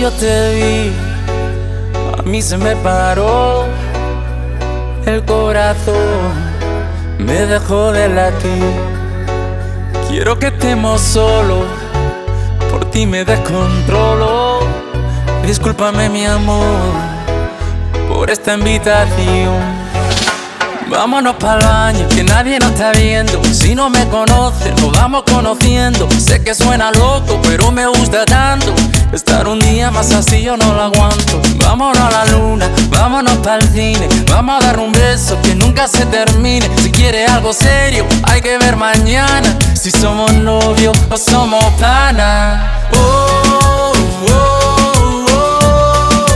yo te vi, a mí se me paró el corazón, me dejó de latir. Quiero que estemos solos, por ti me descontrolo. Discúlpame mi amor por esta invitación. Vámonos para el baño, que nadie nos está viendo. Si no me conoces, nos vamos conociendo. Sé que suena loco, pero me gusta tanto. Estar un día más así yo no lo aguanto. Vámonos a la luna, vámonos para el cine. Vamos a dar un beso que nunca se termine. Si quieres algo serio, hay que ver mañana. Si somos novios o somos panas. Oh, oh, oh.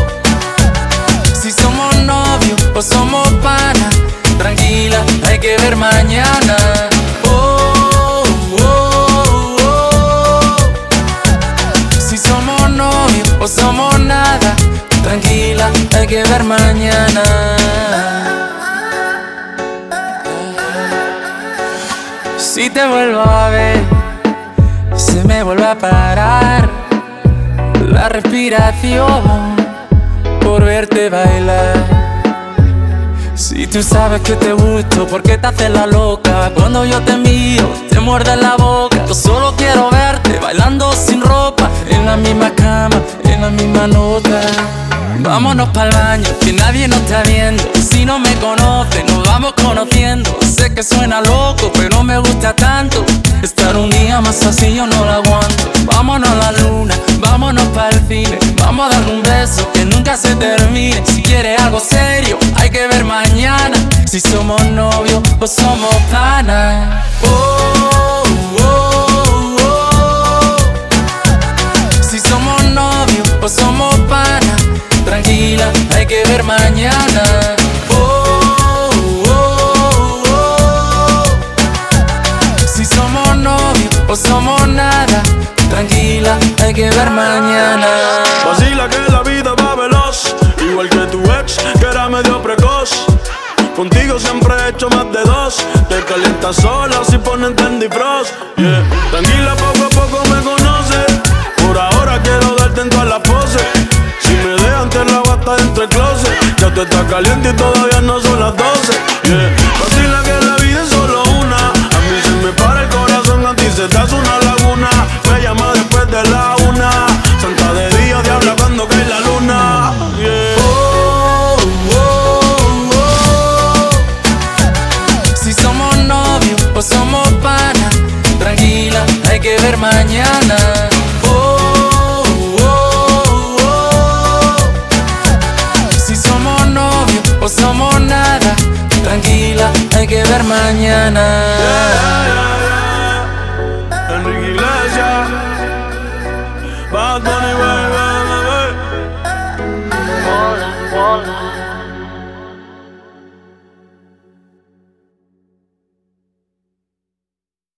Si somos novios o somos panas. Tranquila, hay que ver mañana. Oh, oh, oh. Si somos novios o somos nada. Tranquila, hay que ver mañana. Si te vuelvo a ver, se me vuelve a parar la respiración por verte bailar. Si tú sabes que te gusto, ¿por qué te haces la loca? Cuando yo te miro, te muerde la boca. Yo solo quiero verte bailando sin ropa, en la misma cama, en la misma nota. Vámonos para el baño, que nadie nos está viendo. Si no me conoce, nos vamos conociendo. Sé que suena loco, pero me gusta tanto. Estar un día más así yo no lo aguanto. Vámonos a la luna, vámonos para el cine. Vamos a dar un beso que nunca se termine. Si quieres algo serio, hay que ver mañana. Si somos novios o somos panas. Oh, oh, oh. Si somos novios o somos panas. Tranquila, hay que ver mañana. Si somos novios o somos nada. Tranquila, que mañana. Vacila que la vida va veloz, igual que tu ex, que era medio precoz. Contigo siempre he hecho más de dos. Te calientas sola si ponen Tandy Frost. Yeah. Tranquila, poco a poco me conoces. Por ahora quiero darte en todas las poses. Si me dejan, te la hasta dentro del closet. Ya tú estás caliente y todavía no son las 12. Tranquila, hay que ver mañana. Enrique Iglesias, Bad Bunny, baby, baby. Hola, hola.